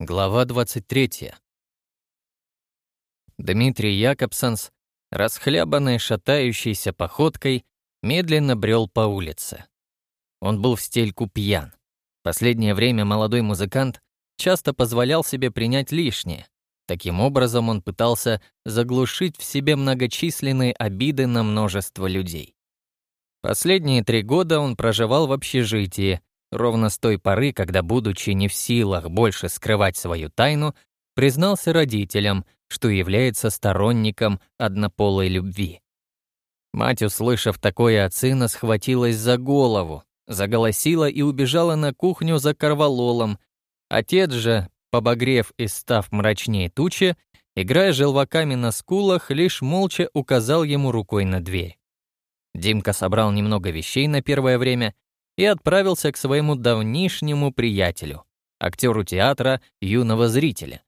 Глава 23. Дмитрий Якобсонс, расхлябанной шатающейся походкой, медленно брел по улице. Он был в стельку пьян. Последнее время молодой музыкант часто позволял себе принять лишнее. Таким образом, он пытался заглушить в себе многочисленные обиды на множество людей. Последние три года он проживал в общежитии, Ровно с той поры, когда, будучи не в силах больше скрывать свою тайну, признался родителям, что является сторонником однополой любви. Мать, услышав такое от сына, схватилась за голову, заголосила и убежала на кухню за корвалолом. Отец же, побогрев и став мрачнее тучи, играя желваками на скулах, лишь молча указал ему рукой на дверь. Димка собрал немного вещей на первое время и отправился к своему давнишнему приятелю, актеру театра юного зрителя.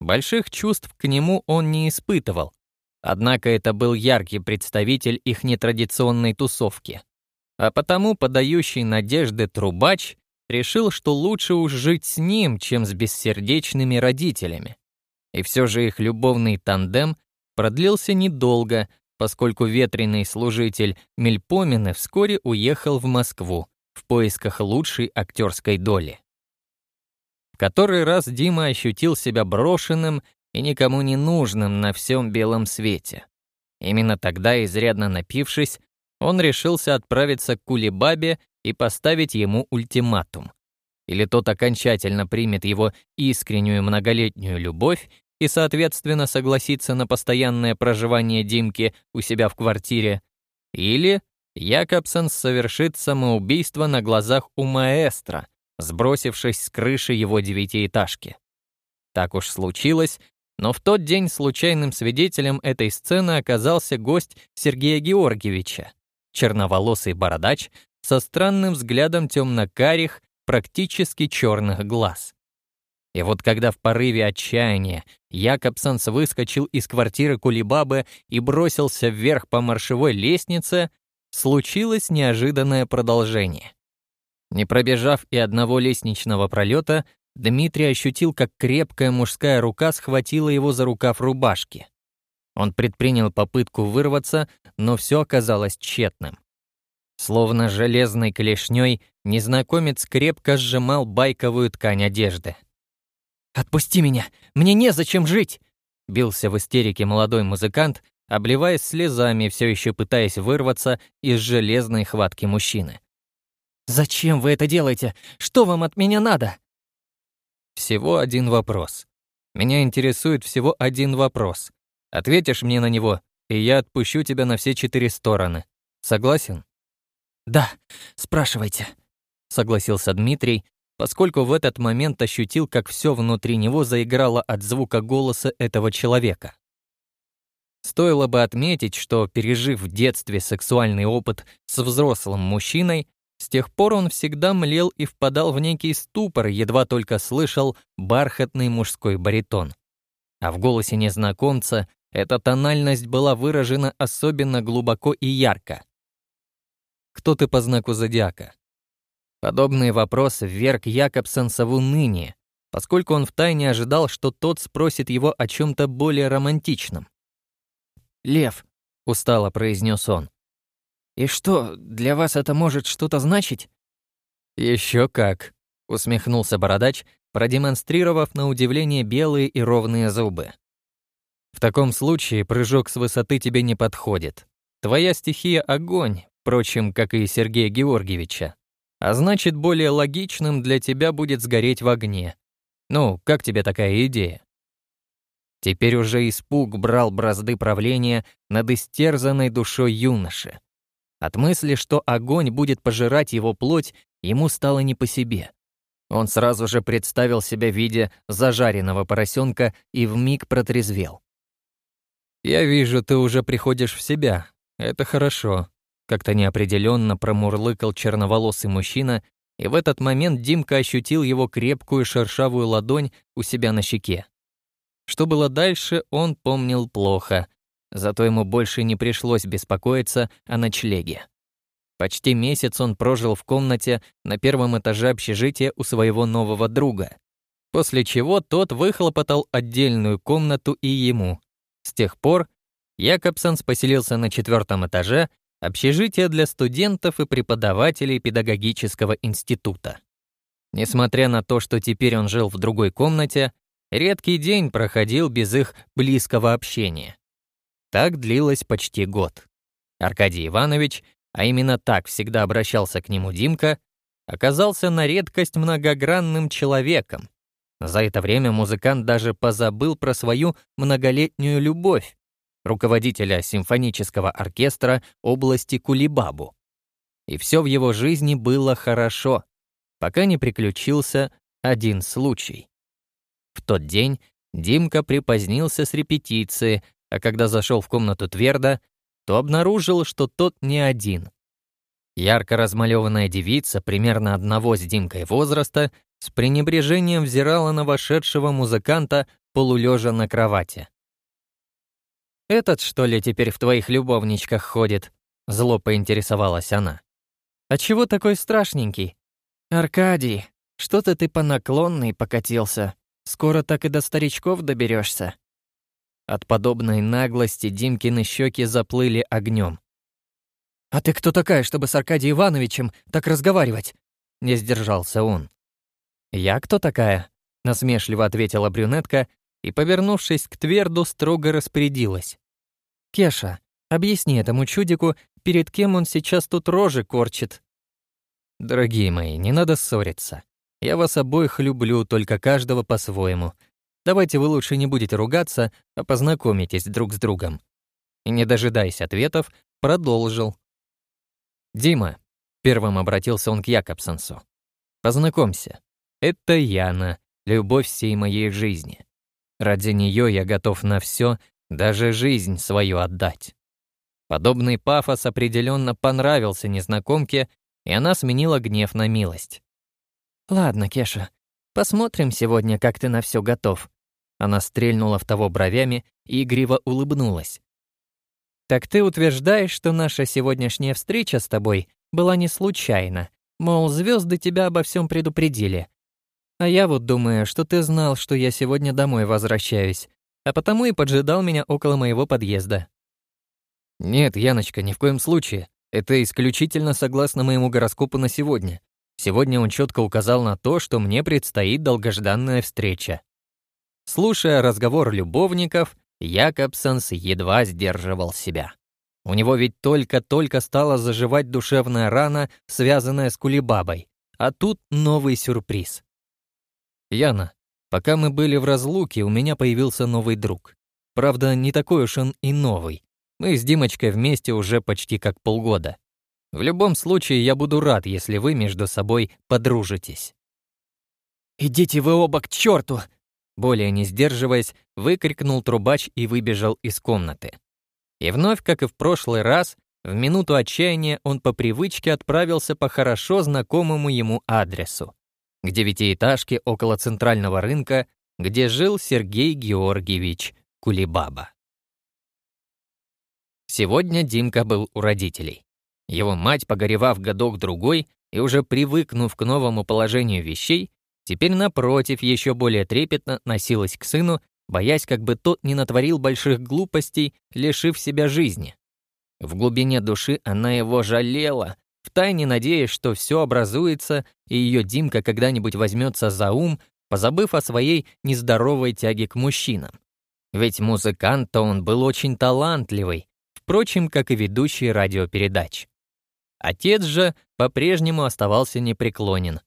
Больших чувств к нему он не испытывал, однако это был яркий представитель их нетрадиционной тусовки. А потому подающий надежды трубач решил, что лучше уж жить с ним, чем с бессердечными родителями. И все же их любовный тандем продлился недолго, поскольку ветреный служитель Мельпомина вскоре уехал в Москву в поисках лучшей актерской доли. В который раз Дима ощутил себя брошенным и никому не нужным на всем белом свете. Именно тогда, изрядно напившись, он решился отправиться к Кулебабе и поставить ему ультиматум. Или тот окончательно примет его искреннюю многолетнюю любовь, и, соответственно, согласиться на постоянное проживание Димки у себя в квартире. Или Якобсенс совершит самоубийство на глазах у маэстро, сбросившись с крыши его девятиэтажки. Так уж случилось, но в тот день случайным свидетелем этой сцены оказался гость Сергея Георгиевича, черноволосый бородач со странным взглядом темно-карих, практически черных глаз. И вот когда в порыве отчаяния Якобсонс выскочил из квартиры Кулибабы и бросился вверх по маршевой лестнице, случилось неожиданное продолжение. Не пробежав и одного лестничного пролета, Дмитрий ощутил, как крепкая мужская рука схватила его за рукав рубашки. Он предпринял попытку вырваться, но все оказалось тщетным. Словно железной клешней незнакомец крепко сжимал байковую ткань одежды. «Отпусти меня! Мне незачем жить!» Бился в истерике молодой музыкант, обливаясь слезами, все еще пытаясь вырваться из железной хватки мужчины. «Зачем вы это делаете? Что вам от меня надо?» Всего один вопрос. Меня интересует всего один вопрос. Ответишь мне на него, и я отпущу тебя на все четыре стороны. Согласен? «Да, спрашивайте», — согласился Дмитрий, поскольку в этот момент ощутил, как все внутри него заиграло от звука голоса этого человека. Стоило бы отметить, что, пережив в детстве сексуальный опыт с взрослым мужчиной, с тех пор он всегда млел и впадал в некий ступор, едва только слышал бархатный мужской баритон. А в голосе незнакомца эта тональность была выражена особенно глубоко и ярко. «Кто ты по знаку зодиака?» Подобный вопрос вверг Якобсенса в уныние, поскольку он втайне ожидал, что тот спросит его о чем то более романтичном. «Лев», — устало произнёс он, — «и что, для вас это может что-то значить?» Еще как», — усмехнулся бородач, продемонстрировав на удивление белые и ровные зубы. «В таком случае прыжок с высоты тебе не подходит. Твоя стихия — огонь, впрочем, как и Сергея Георгиевича. А значит, более логичным для тебя будет сгореть в огне. Ну, как тебе такая идея? Теперь уже испуг брал бразды правления над истерзанной душой юноши. От мысли, что огонь будет пожирать его плоть, ему стало не по себе. Он сразу же представил себя в виде зажаренного поросенка и вмиг протрезвел. «Я вижу, ты уже приходишь в себя. Это хорошо», как-то неопределенно промурлыкал черноволосый мужчина, и в этот момент Димка ощутил его крепкую шершавую ладонь у себя на щеке. Что было дальше, он помнил плохо, зато ему больше не пришлось беспокоиться о ночлеге. Почти месяц он прожил в комнате на первом этаже общежития у своего нового друга, после чего тот выхлопотал отдельную комнату и ему. С тех пор Якобсонс поселился на четвертом этаже Общежитие для студентов и преподавателей педагогического института. Несмотря на то, что теперь он жил в другой комнате, редкий день проходил без их близкого общения. Так длилось почти год. Аркадий Иванович, а именно так всегда обращался к нему Димка, оказался на редкость многогранным человеком. За это время музыкант даже позабыл про свою многолетнюю любовь, руководителя симфонического оркестра области Кулибабу. И все в его жизни было хорошо, пока не приключился один случай. В тот день Димка припозднился с репетиции, а когда зашел в комнату Тверда, то обнаружил, что тот не один. Ярко размалеванная девица, примерно одного с Димкой возраста, с пренебрежением взирала на вошедшего музыканта полулежа на кровати. «Этот, что ли, теперь в твоих любовничках ходит?» — зло поинтересовалась она. «А чего такой страшненький?» «Аркадий, что-то ты по наклонной покатился. Скоро так и до старичков доберешься. От подобной наглости Димкины щеки заплыли огнем. «А ты кто такая, чтобы с Аркадием Ивановичем так разговаривать?» — не сдержался он. «Я кто такая?» — насмешливо ответила брюнетка, и, повернувшись к Тверду, строго распорядилась. «Кеша, объясни этому чудику, перед кем он сейчас тут рожи корчит». «Дорогие мои, не надо ссориться. Я вас обоих люблю, только каждого по-своему. Давайте вы лучше не будете ругаться, а познакомитесь друг с другом». И, не дожидаясь ответов, продолжил. «Дима», — первым обратился он к Якобсенсу, — «познакомься, это Яна, любовь всей моей жизни. Ради нее я готов на все, даже жизнь свою отдать. Подобный пафос определенно понравился незнакомке, и она сменила гнев на милость. «Ладно, Кеша, посмотрим сегодня, как ты на все готов». Она стрельнула в того бровями и игриво улыбнулась. «Так ты утверждаешь, что наша сегодняшняя встреча с тобой была не случайна, мол, звезды тебя обо всем предупредили, а я вот думаю, что ты знал, что я сегодня домой возвращаюсь, а потому и поджидал меня около моего подъезда». «Нет, Яночка, ни в коем случае. Это исключительно согласно моему гороскопу на сегодня. Сегодня он четко указал на то, что мне предстоит долгожданная встреча». Слушая разговор любовников, Якобсенс едва сдерживал себя. У него ведь только-только стала заживать душевная рана, связанная с Кулибабой. А тут новый сюрприз. Яна, пока мы были в разлуке, у меня появился новый друг. Правда, не такой уж он и новый. Мы с Димочкой вместе уже почти как полгода. В любом случае, я буду рад, если вы между собой подружитесь. «Идите вы оба к черту! Более не сдерживаясь, выкрикнул трубач и выбежал из комнаты. И вновь, как и в прошлый раз, в минуту отчаяния он по привычке отправился по хорошо знакомому ему адресу к девятиэтажке около центрального рынка, где жил Сергей Георгиевич Кулибаба. Сегодня Димка был у родителей. Его мать, погоревав годок-другой и уже привыкнув к новому положению вещей, теперь, напротив, еще более трепетно носилась к сыну, боясь, как бы тот не натворил больших глупостей, лишив себя жизни. В глубине души она его жалела, втайне надеясь, что все образуется, и ее Димка когда-нибудь возьмется за ум, позабыв о своей нездоровой тяге к мужчинам. Ведь музыкант-то он был очень талантливый, впрочем, как и ведущий радиопередач. Отец же по-прежнему оставался непреклонен.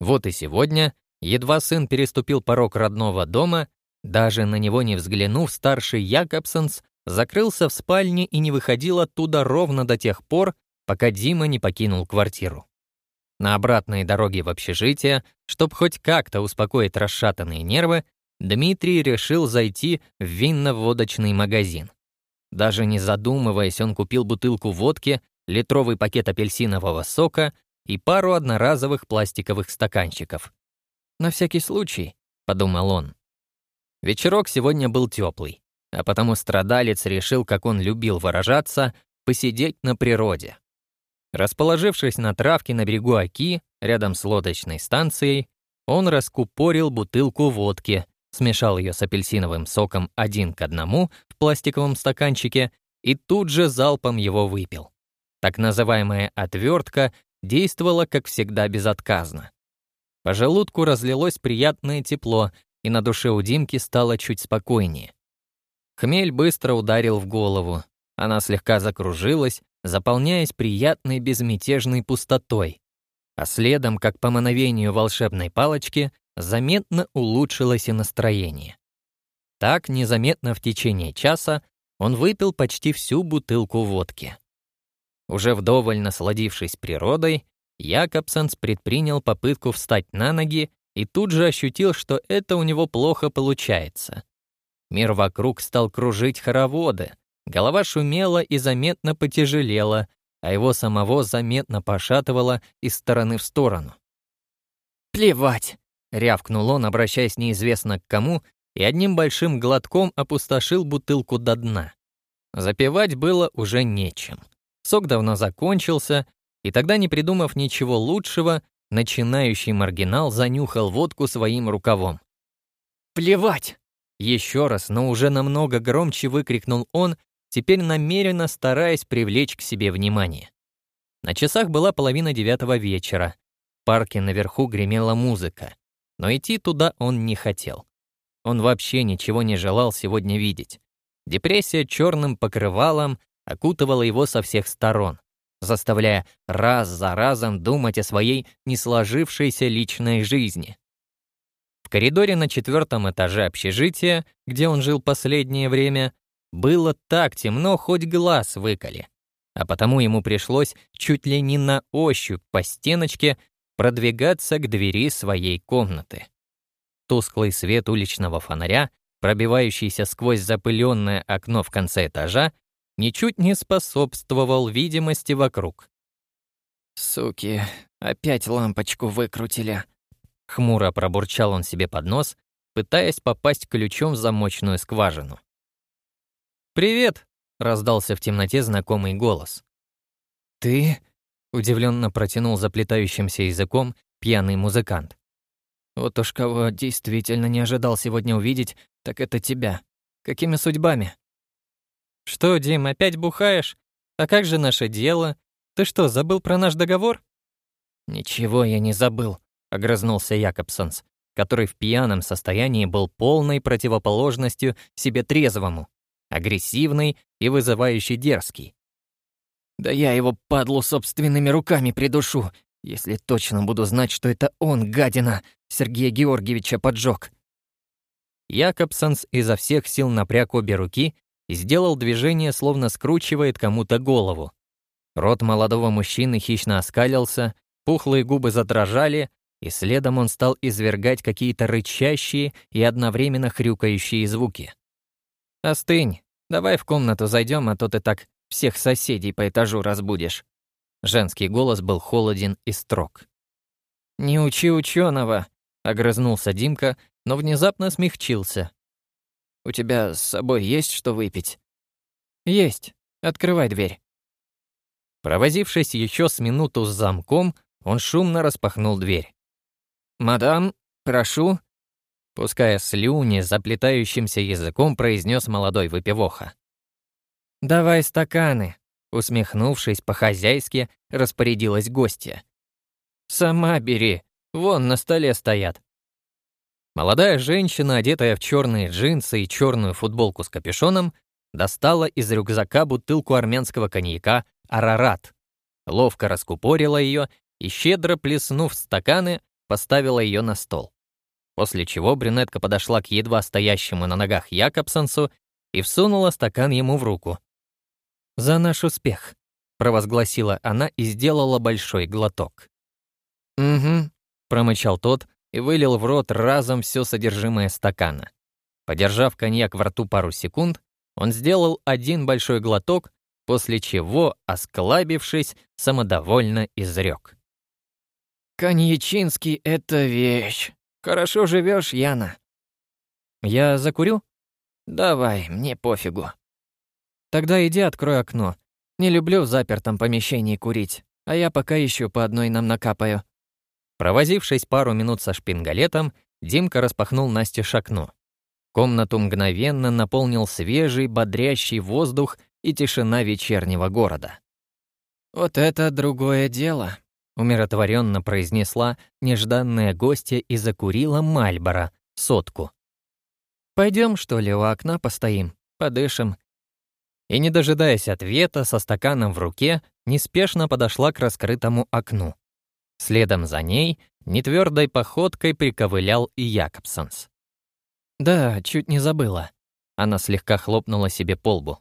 Вот и сегодня, едва сын переступил порог родного дома, даже на него не взглянув, старший Якобсенс закрылся в спальне и не выходил оттуда ровно до тех пор, пока Дима не покинул квартиру. На обратной дороге в общежитие, чтобы хоть как-то успокоить расшатанные нервы, Дмитрий решил зайти в винно-водочный магазин. Даже не задумываясь, он купил бутылку водки, литровый пакет апельсинового сока и пару одноразовых пластиковых стаканчиков. «На всякий случай», — подумал он. Вечерок сегодня был теплый, а потому страдалец решил, как он любил выражаться, посидеть на природе. Расположившись на травке на берегу Оки, рядом с лодочной станцией, он раскупорил бутылку водки, смешал ее с апельсиновым соком один к одному в пластиковом стаканчике и тут же залпом его выпил. Так называемая отвертка действовала, как всегда, безотказно. По желудку разлилось приятное тепло, и на душе у Димки стало чуть спокойнее. Хмель быстро ударил в голову. Она слегка закружилась, заполняясь приятной безмятежной пустотой, а следом, как по мановению волшебной палочки, заметно улучшилось и настроение. Так, незаметно в течение часа, он выпил почти всю бутылку водки. Уже вдоволь насладившись природой, Якобсенс предпринял попытку встать на ноги и тут же ощутил, что это у него плохо получается. Мир вокруг стал кружить хороводы, Голова шумела и заметно потяжелела, а его самого заметно пошатывало из стороны в сторону. «Плевать!» — рявкнул он, обращаясь неизвестно к кому, и одним большим глотком опустошил бутылку до дна. Запивать было уже нечем. Сок давно закончился, и тогда, не придумав ничего лучшего, начинающий маргинал занюхал водку своим рукавом. «Плевать!» Еще раз, но уже намного громче выкрикнул он теперь намеренно стараясь привлечь к себе внимание. На часах была половина девятого вечера. В парке наверху гремела музыка. Но идти туда он не хотел. Он вообще ничего не желал сегодня видеть. Депрессия черным покрывалом окутывала его со всех сторон, заставляя раз за разом думать о своей несложившейся личной жизни. В коридоре на четвертом этаже общежития, где он жил последнее время, было так темно, хоть глаз выколи. А потому ему пришлось чуть ли не на ощупь по стеночке продвигаться к двери своей комнаты. Тусклый свет уличного фонаря, пробивающийся сквозь запыленное окно в конце этажа, ничуть не способствовал видимости вокруг. «Суки, опять лампочку выкрутили!» Хмуро пробурчал он себе под нос, пытаясь попасть ключом в замочную скважину. «Привет!» — раздался в темноте знакомый голос. «Ты?» — удивленно протянул заплетающимся языком пьяный музыкант. «Вот уж кого действительно не ожидал сегодня увидеть, так это тебя. Какими судьбами?» «Что, Дим, опять бухаешь? А как же наше дело? Ты что, забыл про наш договор?» «Ничего я не забыл», — огрызнулся Якобсонс, который в пьяном состоянии был полной противоположностью себе трезвому агрессивный и вызывающий дерзкий. «Да я его, падлу, собственными руками придушу, если точно буду знать, что это он, гадина, Сергея Георгиевича поджог. Якобсонс изо всех сил напряг обе руки и сделал движение, словно скручивает кому-то голову. Рот молодого мужчины хищно оскалился, пухлые губы задрожали, и следом он стал извергать какие-то рычащие и одновременно хрюкающие звуки. «Остынь. Давай в комнату зайдем, а то ты так всех соседей по этажу разбудишь». Женский голос был холоден и строг. «Не учи ученого, огрызнулся Димка, но внезапно смягчился. «У тебя с собой есть что выпить?» «Есть. Открывай дверь». Провозившись еще с минуту с замком, он шумно распахнул дверь. «Мадам, прошу», Пуская слюни, заплетающимся языком произнес молодой выпивоха. «Давай стаканы», — усмехнувшись по-хозяйски, распорядилась гостья. «Сама бери, вон на столе стоят». Молодая женщина, одетая в черные джинсы и черную футболку с капюшоном, достала из рюкзака бутылку армянского коньяка «Арарат», ловко раскупорила ее и, щедро плеснув стаканы, поставила ее на стол. После чего брюнетка подошла к едва стоящему на ногах Якобсенсу и всунула стакан ему в руку. «За наш успех», — провозгласила она и сделала большой глоток. «Угу», — промычал тот и вылил в рот разом все содержимое стакана. Подержав коньяк во рту пару секунд, он сделал один большой глоток, после чего, осклабившись, самодовольно изрек. «Коньячинский — это вещь!» Хорошо живешь, Яна». «Я закурю?» «Давай, мне пофигу». «Тогда иди открой окно. Не люблю в запертом помещении курить, а я пока еще по одной нам накапаю». Провозившись пару минут со шпингалетом, Димка распахнул Насте окно. Комнату мгновенно наполнил свежий, бодрящий воздух и тишина вечернего города. «Вот это другое дело», умиротворенно произнесла нежданная гостья и закурила Мальбора, сотку. Пойдем, что ли, у окна постоим, подышим. И, не дожидаясь ответа, со стаканом в руке, неспешно подошла к раскрытому окну. Следом за ней нетвердой походкой приковылял и Якобсонс. «Да, чуть не забыла». Она слегка хлопнула себе по лбу.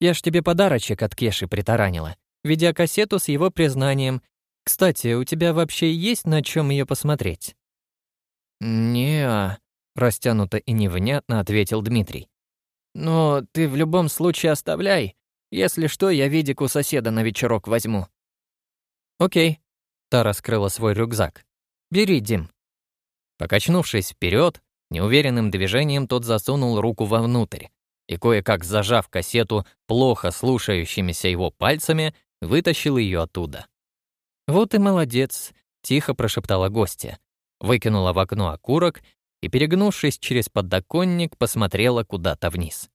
«Я ж тебе подарочек от Кеши притаранила. Видеокассету с его признанием кстати, у тебя вообще есть на чем ее посмотреть? Не, растянуто и невнятно ответил Дмитрий. Но ты в любом случае оставляй. Если что, я видик у соседа на вечерок возьму. Окей. Та раскрыла свой рюкзак. Бери, Дим. Покачнувшись вперед, неуверенным движением тот засунул руку вовнутрь и, кое-как зажав кассету плохо слушающимися его пальцами, вытащил ее оттуда. «Вот и молодец», — тихо прошептала гостья. Выкинула в окно окурок и, перегнувшись через подоконник, посмотрела куда-то вниз.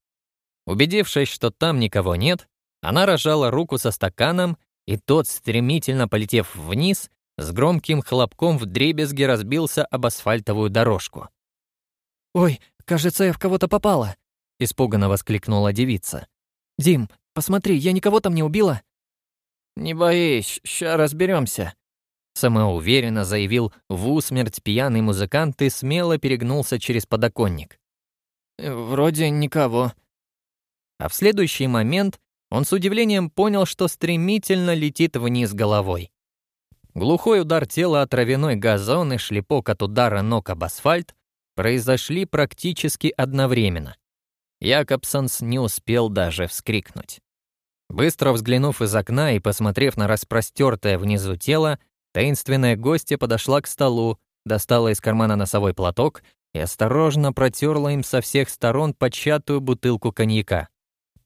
Убедившись, что там никого нет, она рожала руку со стаканом, и тот, стремительно полетев вниз, с громким хлопком в дребезге разбился об асфальтовую дорожку. «Ой, кажется, я в кого-то попала!» — испуганно воскликнула девица. «Дим, посмотри, я никого там не убила!» «Не боись, ща разберемся. Самоуверенно заявил в усмерть пьяный музыкант и смело перегнулся через подоконник. «Вроде никого». А в следующий момент он с удивлением понял, что стремительно летит вниз головой. Глухой удар тела о травяной газон и шлепок от удара ног об асфальт произошли практически одновременно. Якобсонс не успел даже вскрикнуть. Быстро взглянув из окна и посмотрев на распростертое внизу тело, таинственная гостья подошла к столу, достала из кармана носовой платок и осторожно протерла им со всех сторон початую бутылку коньяка.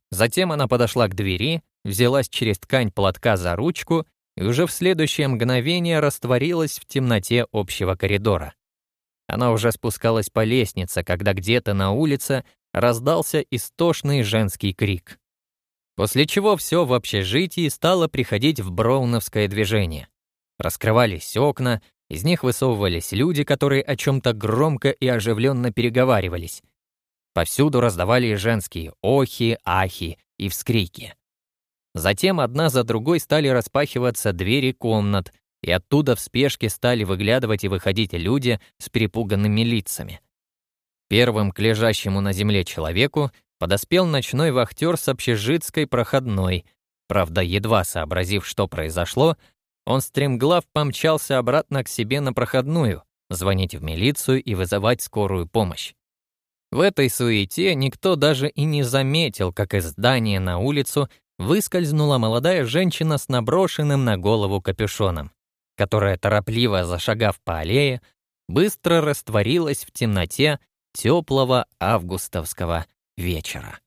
Затем она подошла к двери, взялась через ткань платка за ручку и уже в следующее мгновение растворилась в темноте общего коридора. Она уже спускалась по лестнице, когда где-то на улице раздался истошный женский крик после чего все в общежитии стало приходить в броуновское движение. Раскрывались окна, из них высовывались люди, которые о чем-то громко и оживленно переговаривались. Повсюду раздавали женские охи, ахи и вскрики. Затем одна за другой стали распахиваться двери комнат, и оттуда в спешке стали выглядывать и выходить люди с перепуганными лицами. Первым к лежащему на земле человеку подоспел ночной вахтер с общежитской проходной. Правда, едва сообразив, что произошло, он стремглав помчался обратно к себе на проходную, звонить в милицию и вызывать скорую помощь. В этой суете никто даже и не заметил, как из здания на улицу выскользнула молодая женщина с наброшенным на голову капюшоном, которая, торопливо зашагав по аллее, быстро растворилась в темноте теплого августовского вечера.